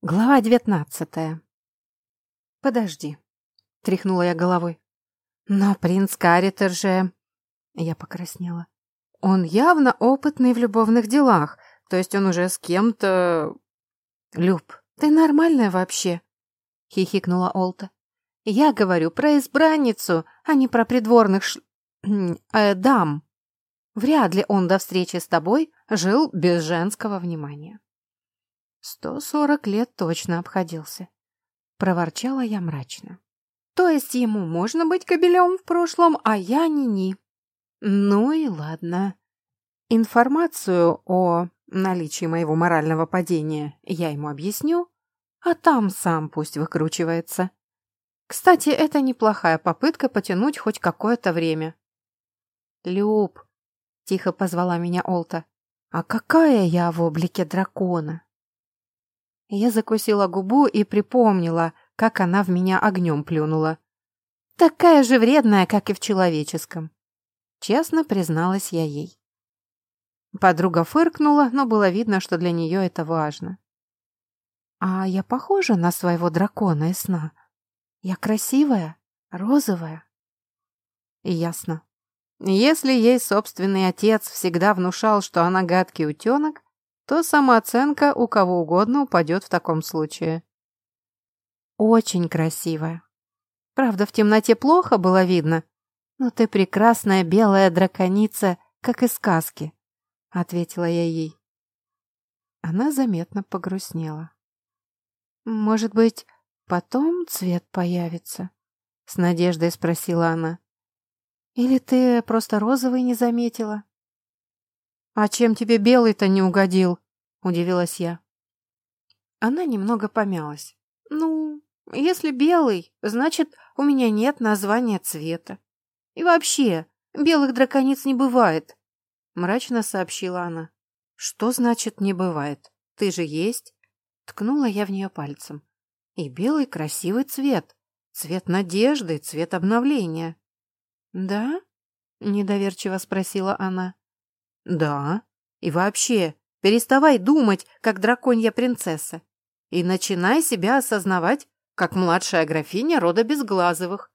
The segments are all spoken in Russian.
Глава девятнадцатая. «Подожди», — тряхнула я головой. «Но принц Каритер же...» Я покраснела. «Он явно опытный в любовных делах, то есть он уже с кем-то...» «Люб, ты нормальная вообще?» — хихикнула Олта. «Я говорю про избранницу, а не про придворных ш... э, дам. Вряд ли он до встречи с тобой жил без женского внимания». Сто сорок лет точно обходился. Проворчала я мрачно. То есть ему можно быть кобелем в прошлом, а я ни-ни. Ну и ладно. Информацию о наличии моего морального падения я ему объясню, а там сам пусть выкручивается. Кстати, это неплохая попытка потянуть хоть какое-то время. «Люб», — тихо позвала меня Олта, — «а какая я в облике дракона?» Я закусила губу и припомнила, как она в меня огнем плюнула. Такая же вредная, как и в человеческом. Честно призналась я ей. Подруга фыркнула, но было видно, что для нее это важно. «А я похожа на своего дракона из сна? Я красивая, розовая?» «Ясно. Если ей собственный отец всегда внушал, что она гадкий утенок, то самооценка у кого угодно упадет в таком случае. Очень красивая. Правда, в темноте плохо было видно, но ты прекрасная белая драконица, как из сказки, — ответила я ей. Она заметно погрустнела. «Может быть, потом цвет появится?» — с надеждой спросила она. «Или ты просто розовый не заметила?» «А чем тебе белый-то не угодил?» — удивилась я. Она немного помялась. «Ну, если белый, значит, у меня нет названия цвета. И вообще, белых дракониц не бывает», — мрачно сообщила она. «Что значит «не бывает»? Ты же есть?» Ткнула я в нее пальцем. «И белый красивый цвет. Цвет надежды, цвет обновления». «Да?» — недоверчиво спросила она. Да. И вообще, переставай думать, как драконья принцесса. И начинай себя осознавать, как младшая графиня рода Безглазовых.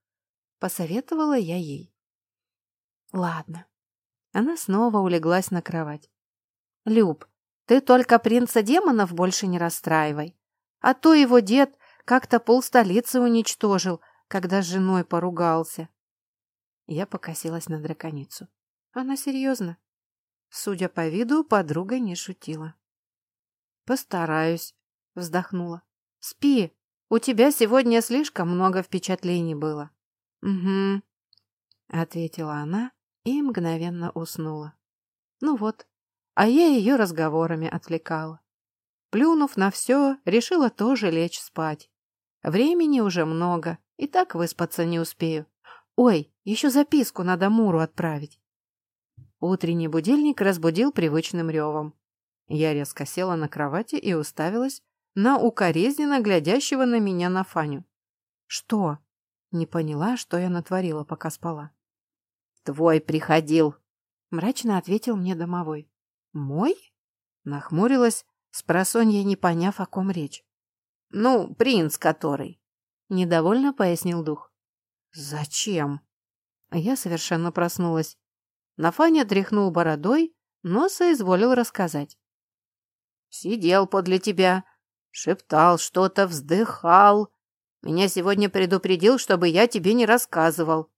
Посоветовала я ей. Ладно. Она снова улеглась на кровать. Люб, ты только принца демонов больше не расстраивай. А то его дед как-то полстолицы уничтожил, когда с женой поругался. Я покосилась на драконицу. Она серьезно? Судя по виду, подруга не шутила. «Постараюсь», — вздохнула. «Спи, у тебя сегодня слишком много впечатлений было». «Угу», — ответила она и мгновенно уснула. Ну вот, а я ее разговорами отвлекала. Плюнув на все, решила тоже лечь спать. Времени уже много, и так выспаться не успею. Ой, еще записку надо Муру отправить. Утренний будильник разбудил привычным ревом. Я резко села на кровати и уставилась на укоризненно глядящего на меня на Фаню. «Что?» Не поняла, что я натворила, пока спала. «Твой приходил», — мрачно ответил мне домовой. «Мой?» — нахмурилась, спросонья не поняв, о ком речь. «Ну, принц который», — недовольно пояснил дух. «Зачем?» Я совершенно проснулась. Нафаня тряхнул бородой, но соизволил рассказать. «Сидел подле тебя, шептал что-то, вздыхал. Меня сегодня предупредил, чтобы я тебе не рассказывал.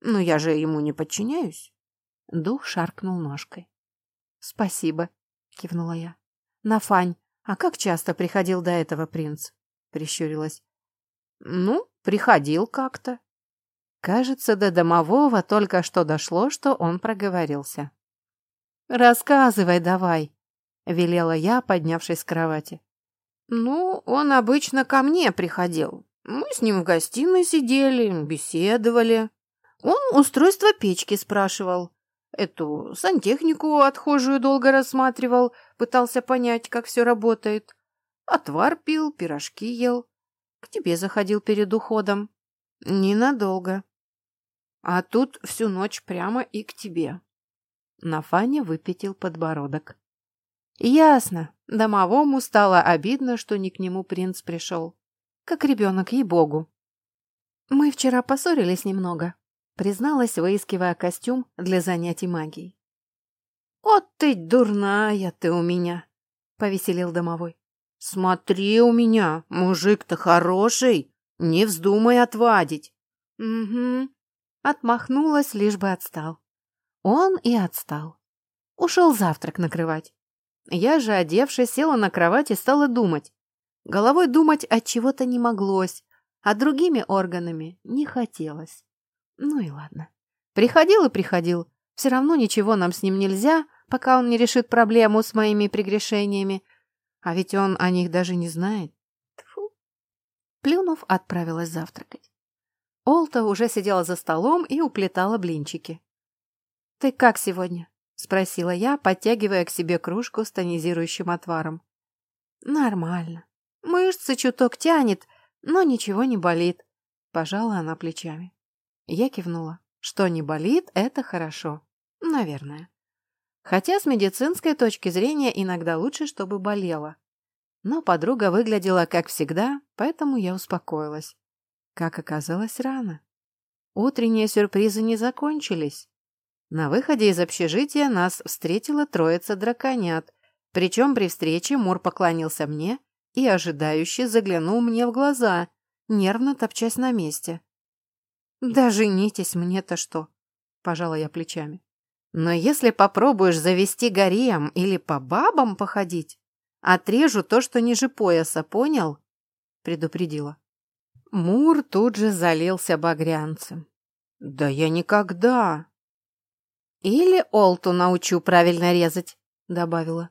Но я же ему не подчиняюсь». Дух шаркнул ножкой. «Спасибо», — кивнула я. «Нафань, а как часто приходил до этого принц?» — прищурилась. «Ну, приходил как-то», Кажется, до домового только что дошло, что он проговорился. «Рассказывай давай», — велела я, поднявшись с кровати. «Ну, он обычно ко мне приходил. Мы с ним в гостиной сидели, беседовали. Он устройство печки спрашивал. Эту сантехнику отхожую долго рассматривал, пытался понять, как все работает. Отвар пил, пирожки ел. К тебе заходил перед уходом. Ненадолго. А тут всю ночь прямо и к тебе. Нафаня выпятил подбородок. Ясно. Домовому стало обидно, что не к нему принц пришел. Как ребенок, ей-богу. Мы вчера поссорились немного, призналась, выискивая костюм для занятий магией. «Вот ты дурная ты у меня!» — повеселил домовой. «Смотри у меня, мужик-то хороший, не вздумай отвадить!» «Угу», — отмахнулась, лишь бы отстал. Он и отстал. Ушел завтрак накрывать. Я же, одевшись, села на кровать и стала думать. Головой думать от чего-то не моглось, а другими органами не хотелось. Ну и ладно. Приходил и приходил. Все равно ничего нам с ним нельзя, пока он не решит проблему с моими прегрешениями. А ведь он о них даже не знает. Тьфу. Плюнув, отправилась завтракать. Олта уже сидела за столом и уплетала блинчики. «Ты как сегодня?» — спросила я, подтягивая к себе кружку с тонизирующим отваром. «Нормально. Мышцы чуток тянет, но ничего не болит», — пожала она плечами. Я кивнула. Что не болит, это хорошо. Наверное. Хотя с медицинской точки зрения иногда лучше, чтобы болело. Но подруга выглядела как всегда, поэтому я успокоилась. Как оказалось, рано. Утренние сюрпризы не закончились. На выходе из общежития нас встретила троица драконят, причем при встрече Мур поклонился мне и ожидающе заглянул мне в глаза, нервно топчась на месте. «Да женитесь мне-то что?» — пожала я плечами. «Но если попробуешь завести гарем или по бабам походить, отрежу то, что ниже пояса, понял?» — предупредила. Мур тут же залился багрянцем. «Да я никогда!» «Или Олту научу правильно резать», — добавила.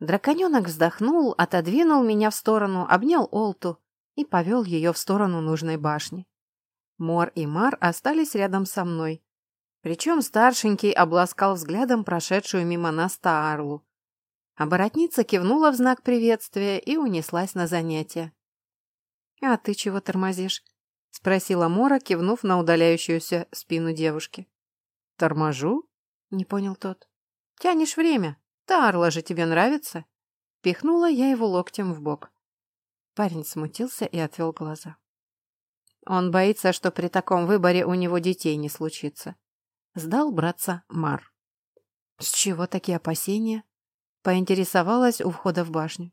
Драконенок вздохнул, отодвинул меня в сторону, обнял Олту и повел ее в сторону нужной башни. Мор и Мар остались рядом со мной. Причем старшенький обласкал взглядом прошедшую мимо нас Таарлу. А боротница кивнула в знак приветствия и унеслась на занятия. «А ты чего тормозишь?» — спросила Мора, кивнув на удаляющуюся спину девушки. «Торможу?» — не понял тот. «Тянешь время. Тарла же тебе нравится?» Пихнула я его локтем в бок. Парень смутился и отвел глаза. Он боится, что при таком выборе у него детей не случится. Сдал братца Мар. «С чего такие опасения?» — поинтересовалась у входа в башню.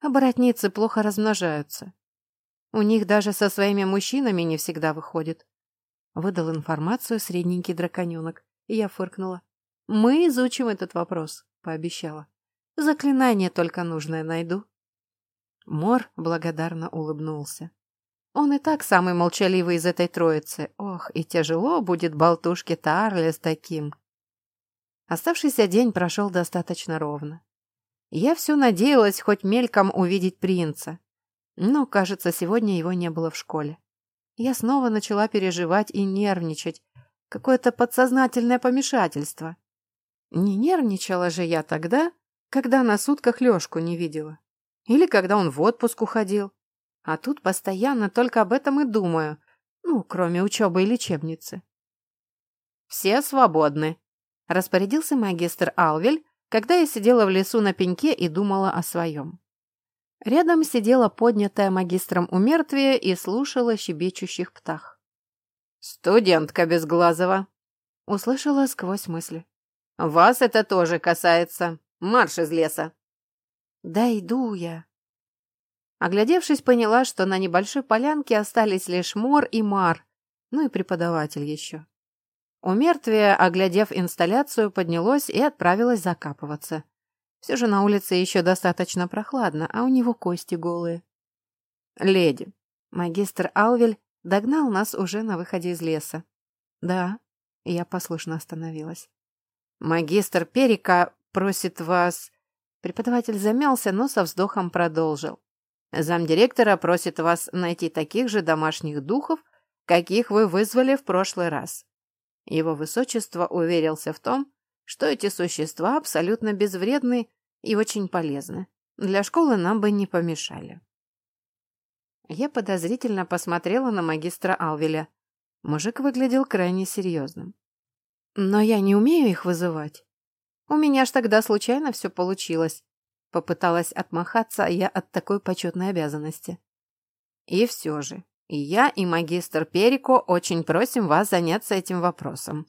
«Оборотницы плохо размножаются. У них даже со своими мужчинами не всегда выходит. Выдал информацию средненький драконенок, я фыркнула. Мы изучим этот вопрос, пообещала. Заклинание только нужное найду. Мор благодарно улыбнулся. Он и так самый молчаливый из этой троицы. Ох, и тяжело будет болтушке Тарли с таким. Оставшийся день прошел достаточно ровно. Я все надеялась хоть мельком увидеть принца. Но, кажется, сегодня его не было в школе. Я снова начала переживать и нервничать. Какое-то подсознательное помешательство. Не нервничала же я тогда, когда на сутках Лёшку не видела. Или когда он в отпуск уходил. А тут постоянно только об этом и думаю. Ну, кроме учебы и лечебницы. «Все свободны», — распорядился магистр Алвель, когда я сидела в лесу на пеньке и думала о своем. Рядом сидела поднятая магистром умертвие и слушала щебечущих птах. «Студентка Безглазова!» — услышала сквозь мысли. «Вас это тоже касается. Марш из леса!» «Да иду я!» Оглядевшись, поняла, что на небольшой полянке остались лишь Мор и Мар, ну и преподаватель еще. Умертвие, оглядев инсталляцию, поднялось и отправилось закапываться. Все же на улице еще достаточно прохладно, а у него кости голые. «Леди!» Магистр Алвель догнал нас уже на выходе из леса. «Да», — я послушно остановилась. «Магистр Перика просит вас...» Преподаватель замялся, но со вздохом продолжил. «Замдиректора просит вас найти таких же домашних духов, каких вы вызвали в прошлый раз». Его высочество уверился в том, что эти существа абсолютно безвредны и очень полезны. Для школы нам бы не помешали. Я подозрительно посмотрела на магистра Алвеля. Мужик выглядел крайне серьезным. «Но я не умею их вызывать». У меня ж тогда случайно все получилось. Попыталась отмахаться я от такой почетной обязанности. И все же, и я, и магистр Перико очень просим вас заняться этим вопросом.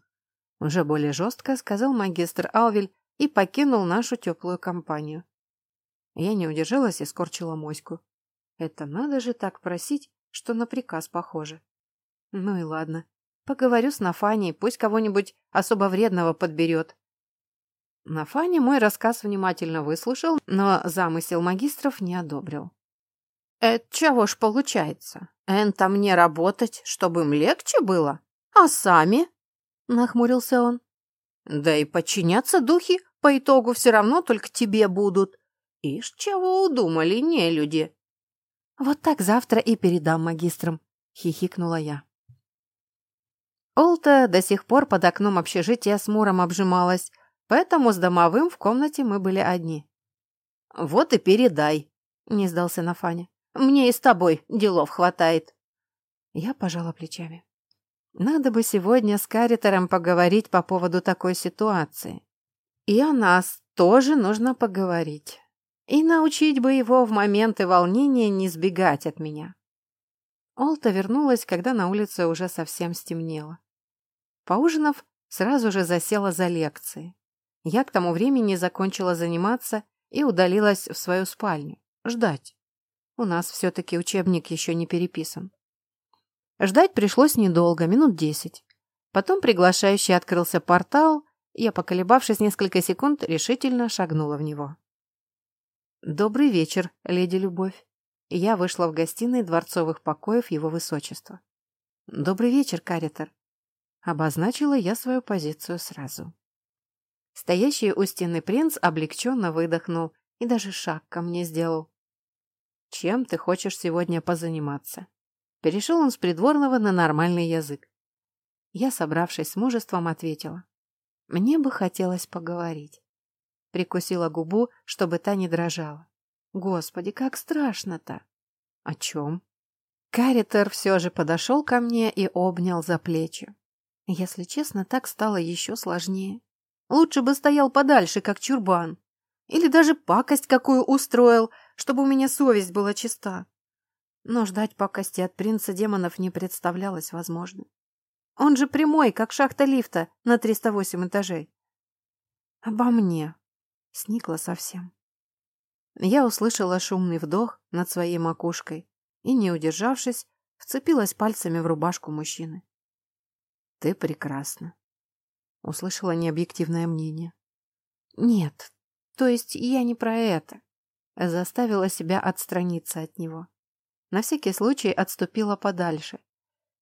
Уже более жестко сказал магистр Алвель и покинул нашу теплую компанию. Я не удержалась и скорчила моську. Это надо же так просить, что на приказ похоже. Ну и ладно. Поговорю с Нафаней, пусть кого-нибудь особо вредного подберет. Нафани мой рассказ внимательно выслушал, но замысел магистров не одобрил. «Это чего ж получается? Энто мне работать, чтобы им легче было? А сами?» — нахмурился он. «Да и подчиняться духи по итогу все равно только тебе будут. Ишь, чего удумали не люди?» «Вот так завтра и передам магистрам», — хихикнула я. Олта до сих пор под окном общежития с Муром обжималась, поэтому с домовым в комнате мы были одни. «Вот и передай», — не сдался Нафаня. «Мне и с тобой делов хватает». Я пожала плечами. Надо бы сегодня с Каритером поговорить по поводу такой ситуации. И о нас тоже нужно поговорить. И научить бы его в моменты волнения не сбегать от меня. Олта вернулась, когда на улице уже совсем стемнело. Поужинав, сразу же засела за лекции. Я к тому времени закончила заниматься и удалилась в свою спальню. Ждать. У нас все-таки учебник еще не переписан. Ждать пришлось недолго, минут десять. Потом приглашающий открылся портал, я, поколебавшись несколько секунд, решительно шагнула в него. «Добрый вечер, леди Любовь». Я вышла в гостиной дворцовых покоев его высочества. «Добрый вечер, Каритер». Обозначила я свою позицию сразу. Стоящий у стены принц облегченно выдохнул и даже шаг ко мне сделал. «Чем ты хочешь сегодня позаниматься?» Перешел он с придворного на нормальный язык. Я, собравшись с мужеством, ответила. «Мне бы хотелось поговорить». Прикусила губу, чтобы та не дрожала. «Господи, как страшно-то!» «О чем?» Каритер все же подошел ко мне и обнял за плечи. Если честно, так стало еще сложнее. Лучше бы стоял подальше, как чурбан. Или даже пакость какую устроил, чтобы у меня совесть была чиста. Но ждать пакости от принца демонов не представлялось возможным. Он же прямой, как шахта лифта на 308 этажей. Обо мне. Сникла совсем. Я услышала шумный вдох над своей макушкой и, не удержавшись, вцепилась пальцами в рубашку мужчины. «Ты прекрасна», — услышала необъективное мнение. «Нет, то есть я не про это». Заставила себя отстраниться от него. На всякий случай отступила подальше.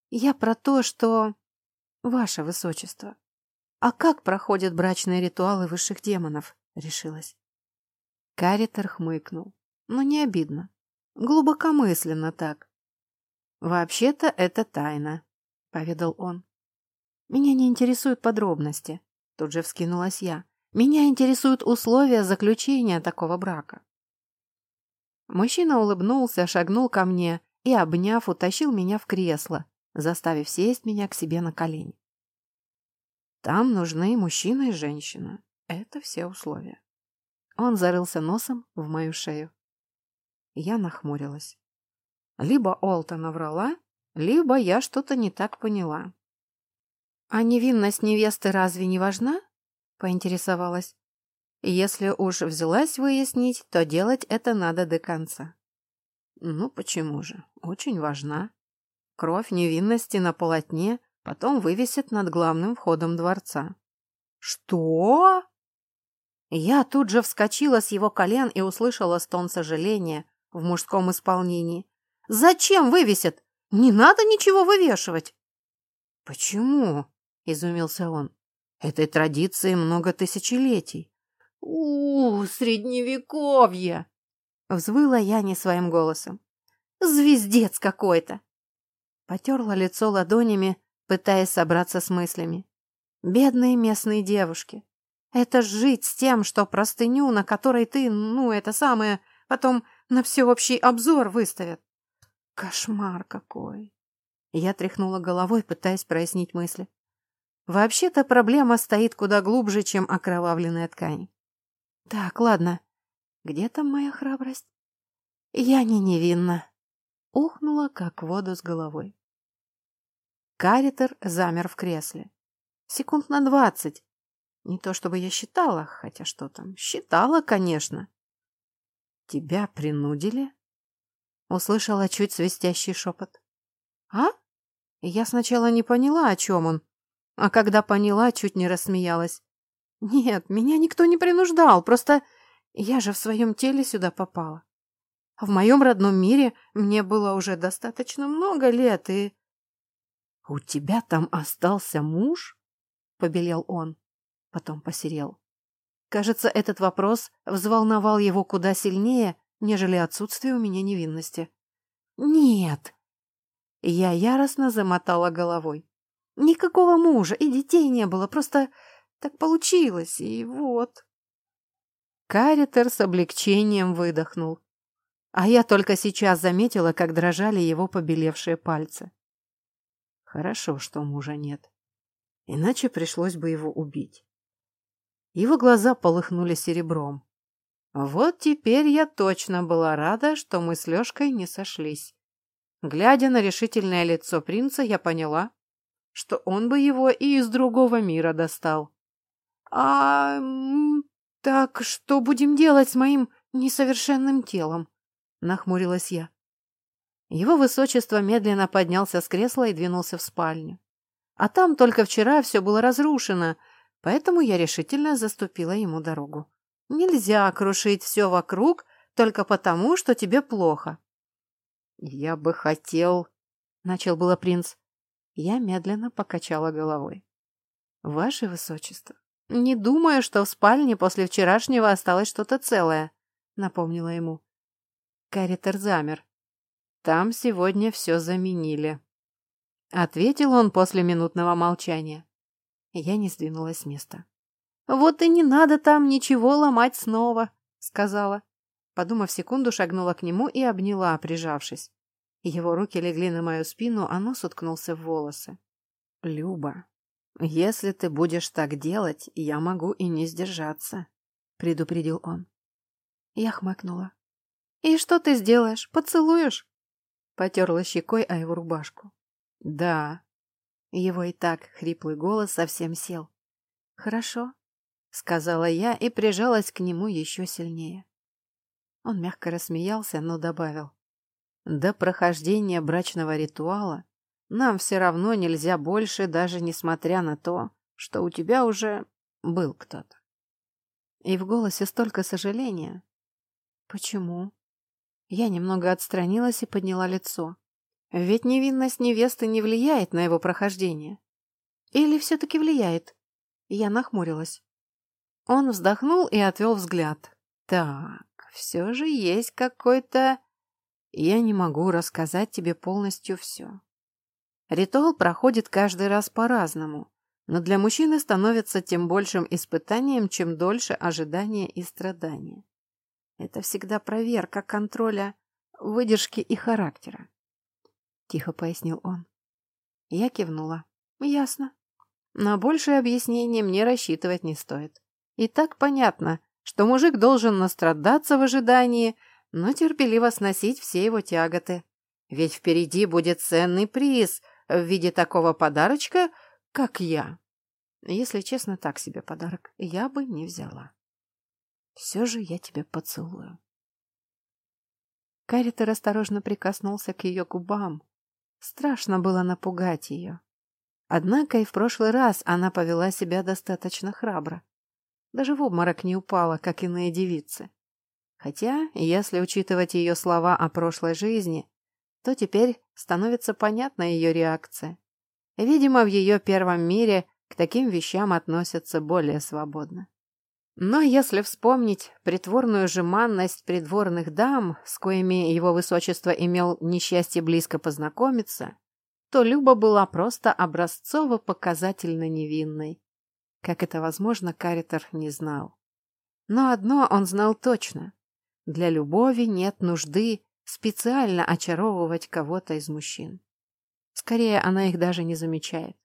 Я про то, что... Ваше Высочество, а как проходят брачные ритуалы высших демонов? Решилась. Каритер хмыкнул. Но не обидно. Глубокомысленно так. «Вообще-то это тайна», — поведал он. «Меня не интересуют подробности», — тут же вскинулась я. «Меня интересуют условия заключения такого брака». Мужчина улыбнулся, шагнул ко мне и, обняв, утащил меня в кресло, заставив сесть меня к себе на колени. Там нужны мужчина и женщина. Это все условия. Он зарылся носом в мою шею. Я нахмурилась. Либо Олта наврала, либо я что-то не так поняла. «А невинность невесты разве не важна?» — поинтересовалась. Если уж взялась выяснить, то делать это надо до конца. Ну почему же? Очень важна. Кровь невинности на полотне потом вывесит над главным входом дворца. Что? Я тут же вскочила с его колен и услышала стон сожаления в мужском исполнении. Зачем вывесят? Не надо ничего вывешивать. Почему? Изумился он. Этой традиции много тысячелетий у, средневековье!» Взвыла я не своим голосом. «Звездец какой-то!» Потерла лицо ладонями, пытаясь собраться с мыслями. «Бедные местные девушки! Это жить с тем, что простыню, на которой ты, ну, это самое, потом на всеобщий обзор выставят. Кошмар какой!» Я тряхнула головой, пытаясь прояснить мысли. Вообще-то проблема стоит куда глубже, чем окровавленная ткань. Так, ладно. Где там моя храбрость? Я не невинна. Ухнула, как воду с головой. Каритер замер в кресле. Секунд на двадцать. Не то чтобы я считала, хотя что там. Считала, конечно. Тебя принудили? Услышала чуть свистящий шепот. А? Я сначала не поняла, о чем он. А когда поняла, чуть не рассмеялась. Нет, меня никто не принуждал, просто я же в своем теле сюда попала. В моем родном мире мне было уже достаточно много лет, и... — У тебя там остался муж? — побелел он, потом посерел. Кажется, этот вопрос взволновал его куда сильнее, нежели отсутствие у меня невинности. «Нет!» Я яростно замотала головой. «Никакого мужа и детей не было, просто так получилось, и вот...» Каритер с облегчением выдохнул. А я только сейчас заметила, как дрожали его побелевшие пальцы. Хорошо, что мужа нет. Иначе пришлось бы его убить. Его глаза полыхнули серебром. Вот теперь я точно была рада, что мы с Лёшкой не сошлись. Глядя на решительное лицо принца, я поняла, что он бы его и из другого мира достал. «А так что будем делать с моим несовершенным телом?» — нахмурилась я. Его высочество медленно поднялся с кресла и двинулся в спальню. А там только вчера все было разрушено, поэтому я решительно заступила ему дорогу. Нельзя крушить все вокруг только потому, что тебе плохо. «Я бы хотел...» — начал было принц. Я медленно покачала головой. «Ваше высочество, не думаю, что в спальне после вчерашнего осталось что-то целое», — напомнила ему. Каритер замер. «Там сегодня все заменили». Ответил он после минутного молчания. Я не сдвинулась с места. «Вот и не надо там ничего ломать снова», — сказала. Подумав секунду, шагнула к нему и обняла, прижавшись. Его руки легли на мою спину, а нос уткнулся в волосы. «Люба, если ты будешь так делать, я могу и не сдержаться», — предупредил он. Я хмыкнула. «И что ты сделаешь? Поцелуешь?» Потерла щекой о его рубашку. «Да». Его и так хриплый голос совсем сел. «Хорошо», — сказала я и прижалась к нему еще сильнее. Он мягко рассмеялся, но добавил. «До прохождения брачного ритуала нам все равно нельзя больше, даже несмотря на то, что у тебя уже был кто-то». И в голосе столько сожаления. «Почему?» Я немного отстранилась и подняла лицо. Ведь невинность невесты не влияет на его прохождение. Или все-таки влияет? Я нахмурилась. Он вздохнул и отвел взгляд. Так, все же есть какой-то... Я не могу рассказать тебе полностью все. Ритуал проходит каждый раз по-разному, но для мужчины становится тем большим испытанием, чем дольше ожидания и страдания. Это всегда проверка контроля, выдержки и характера. Тихо пояснил он. Я кивнула. Ясно. На большее объяснение мне рассчитывать не стоит. И так понятно, что мужик должен настрадаться в ожидании, но терпеливо сносить все его тяготы. Ведь впереди будет ценный приз в виде такого подарочка, как я. Если честно, так себе подарок я бы не взяла. Все же я тебя поцелую. Каритер осторожно прикоснулся к ее губам. Страшно было напугать ее. Однако и в прошлый раз она повела себя достаточно храбро. Даже в обморок не упала, как иные девицы. Хотя, если учитывать ее слова о прошлой жизни, то теперь становится понятна ее реакция. Видимо, в ее первом мире к таким вещам относятся более свободно. Но если вспомнить притворную жеманность придворных дам, с коими его высочество имел несчастье близко познакомиться, то Люба была просто образцово-показательно невинной. Как это возможно, Каритер не знал. Но одно он знал точно. Для любови нет нужды специально очаровывать кого-то из мужчин. Скорее, она их даже не замечает.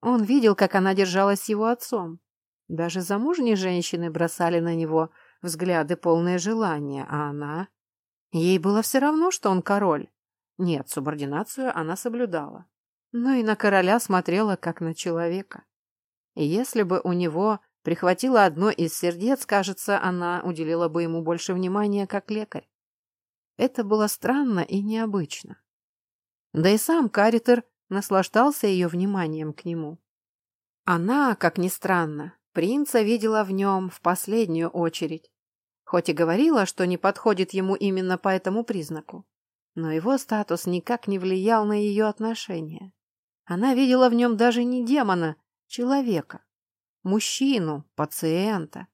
Он видел, как она держалась с его отцом. Даже замужние женщины бросали на него взгляды полные желания, а она... Ей было все равно, что он король. Нет, субординацию она соблюдала. Но и на короля смотрела, как на человека. И если бы у него прихватило одно из сердец, кажется, она уделила бы ему больше внимания, как лекарь. Это было странно и необычно. Да и сам Каритер наслаждался ее вниманием к нему. Она, как ни странно, принца видела в нем в последнюю очередь, хоть и говорила, что не подходит ему именно по этому признаку. Но его статус никак не влиял на ее отношения. Она видела в нем даже не демона, человека, мужчину, пациента,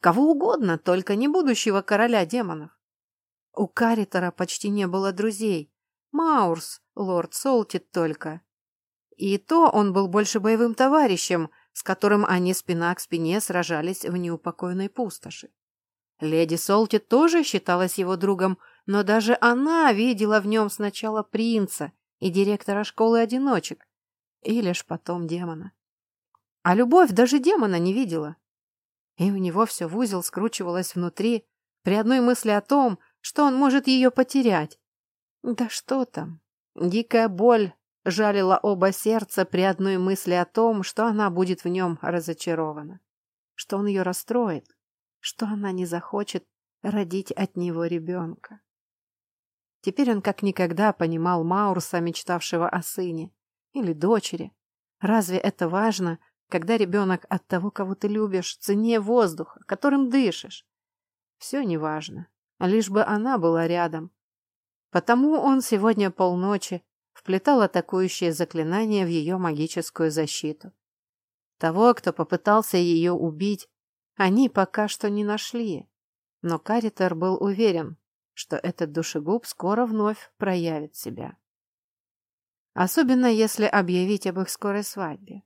кого угодно, только не будущего короля демонов. У Каритера почти не было друзей. Маурс, лорд Солтит только. И то он был больше боевым товарищем, с которым они спина к спине сражались в неупокоенной пустоши. Леди Солтит тоже считалась его другом, но даже она видела в нем сначала принца и директора школы одиночек, и лишь потом демона. А любовь даже демона не видела. И у него все в узел скручивалось внутри при одной мысли о том, что он может ее потерять. Да что там. Дикая боль жалила оба сердца при одной мысли о том, что она будет в нем разочарована, что он ее расстроит, что она не захочет родить от него ребенка. Теперь он как никогда понимал Маурса, мечтавшего о сыне или дочери. Разве это важно, когда ребенок от того, кого ты любишь, цене воздуха, которым дышишь? Все неважно, лишь бы она была рядом. Потому он сегодня полночи вплетал атакующее заклинание в ее магическую защиту. Того, кто попытался ее убить, они пока что не нашли. Но Каритер был уверен, что этот душегуб скоро вновь проявит себя. Особенно если объявить об их скорой свадьбе.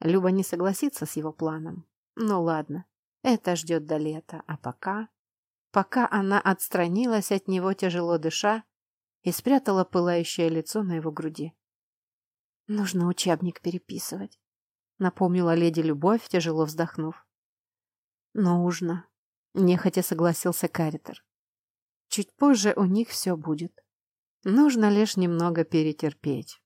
Люба не согласится с его планом. Ну ладно, это ждет до лета, а пока... Пока она отстранилась от него, тяжело дыша, и спрятала пылающее лицо на его груди. «Нужно учебник переписывать», — напомнила леди Любовь, тяжело вздохнув. «Нужно», — нехотя согласился Каритер. «Чуть позже у них все будет. Нужно лишь немного перетерпеть».